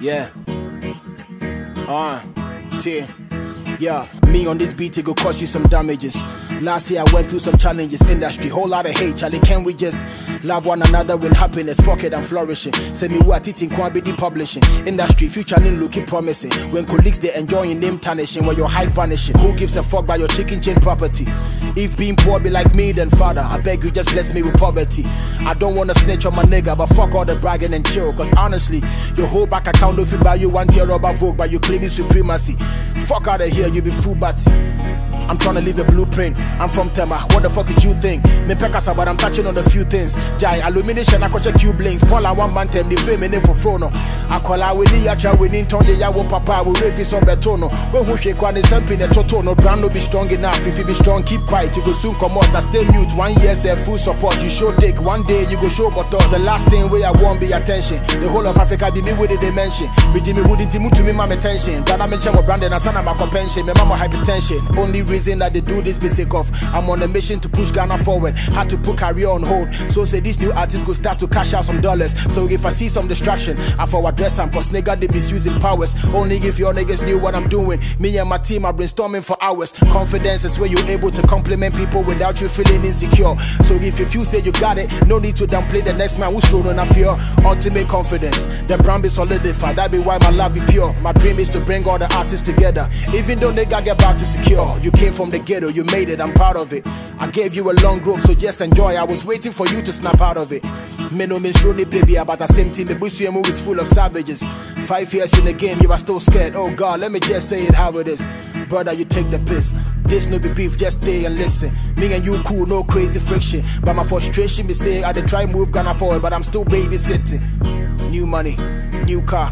Yeah. Uh, T. Yeah, me on this beat, it go cause you some damages. Last year I went through some challenges, industry, whole lot of hate, Charlie. Can we just love one another with happiness? Fuck it, I'm flourishing. Send me what eating, be publishing. Industry, future name looking promising. When colleagues they enjoying name tarnishing, when your hype vanishing. Who gives a fuck about your chicken chain property? If being poor be like me, then father, I beg you just bless me with poverty. I don't wanna snitch on my nigga, but fuck all the bragging and chill. Cause honestly, your whole back account don't feel buy you one tier rubber vogue, but you claiming supremacy. Fuck out of here, you be fool batty. I'm trying to leave a blueprint. I'm from Tema. What the fuck did you think? Me pekasa, but I'm touching on a few things. Jai, illumination, I catch cube links. Paula one man tem, the fame in for frono. I call out with the yacha, we need tongue, ya wo papa, we refi so betono. When who shake one is something, a totono. Brand no be strong enough. If you be strong, keep quiet. You go soon come out. I stay mute. One year, say full support. You show take. One day, you go show but The last thing where I want be attention. The whole of Africa be me with the dimension. Be Jimmy Woody, Timu to me, my attention. But I'm in Chamo Brandon, I son of my compensation. My mama hypertension. Only that they do this basic of I'm on a mission to push Ghana forward. Had to put career on hold. So say these new artists go start to cash out some dollars. So if I see some distraction, I forward dress them cause nigga they misusing powers. Only if your niggas knew what I'm doing. Me and my team are brainstorming for hours. Confidence is where you're able to compliment people without you feeling insecure. So if you feel say you got it, no need to downplay the next man who's showing on a fear. Ultimate confidence. The brand be solidified. That be why my love be pure. My dream is to bring all the artists together. Even though nigga get back to secure. You from the ghetto, you made it, I'm proud of it. I gave you a long rope, so just enjoy. I was waiting for you to snap out of it. Me no mean show baby about the same team. The Busu movie is full of savages. Five years in the game, you are still scared. Oh God, let me just say it how it is. Brother, you take the piss. This no be beef, just stay and listen. Me and you cool, no crazy friction. But my frustration be saying I did try move Ghana forward, but I'm still babysitting. New money, new car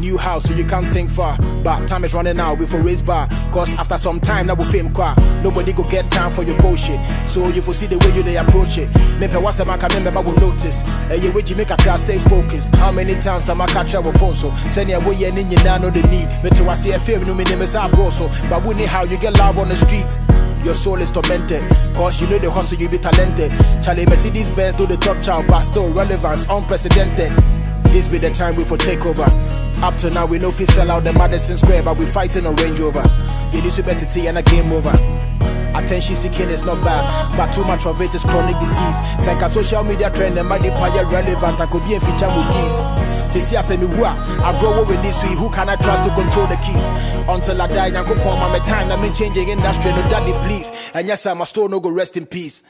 new house, so you can't think far. But time is running out before raise bar. Cause after some time, that will fame qua. Nobody go get time for your bullshit. So you will see the way you they approach it. Maybe once a man can remember will notice. You wait, you make a class stay focused. How many times am I catch up phone so? Send your way and in your know the need. But to I see a film, no minimum is our bro so. But we need how you get love on the streets. Your soul is tormented, cause you know the hustle, you be talented. Charlie Mercedes Benz, do the top child, but still relevance, unprecedented. This be the time we for take over. Up to now, we know if we sell out the Madison Square, but we fighting a Range Rover. You this to better tea and a game over. Attention seeking is not bad, but too much of it is chronic disease. Senka social media trend and mighty paya relevant. I could be a feature with keys. Say, I say, me, I grow with this way. Who can I trust to control the keys? Until I die, I go my time. I'm changing industry. No daddy, please. And yes, I'm a store, no go rest in peace.